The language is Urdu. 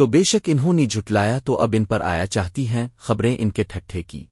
تو بے شک انہوں نے جھٹلایا تو اب ان پر آیا چاہتی ہیں خبریں ان کے ٹھٹھے کی۔